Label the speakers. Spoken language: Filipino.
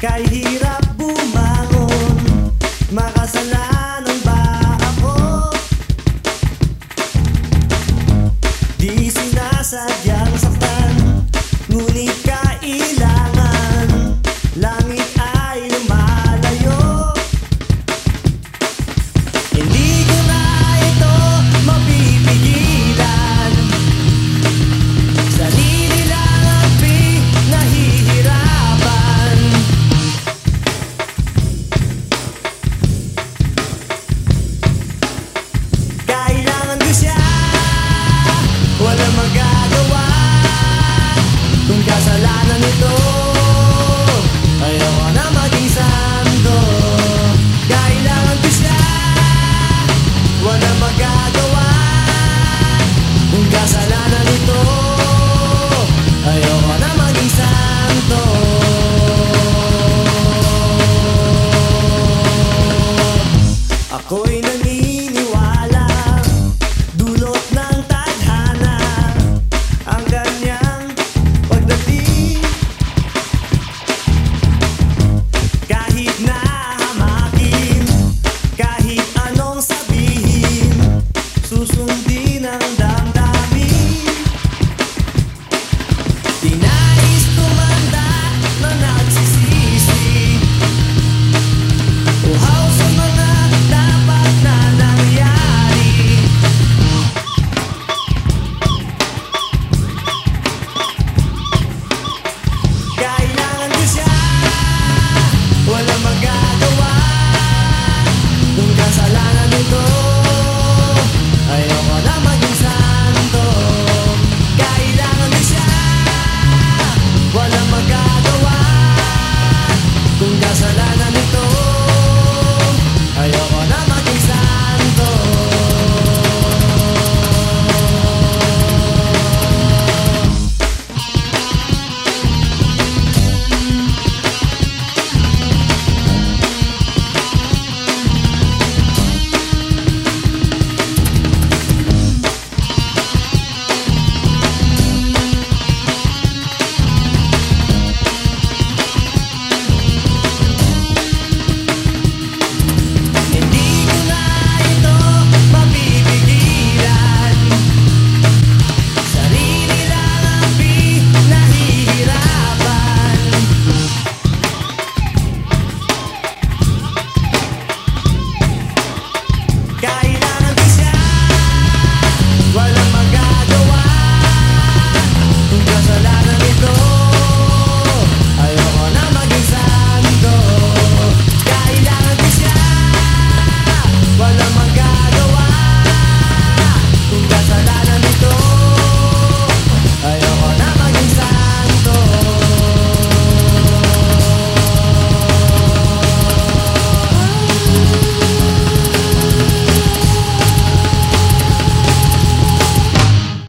Speaker 1: caí Kung kasalanan ito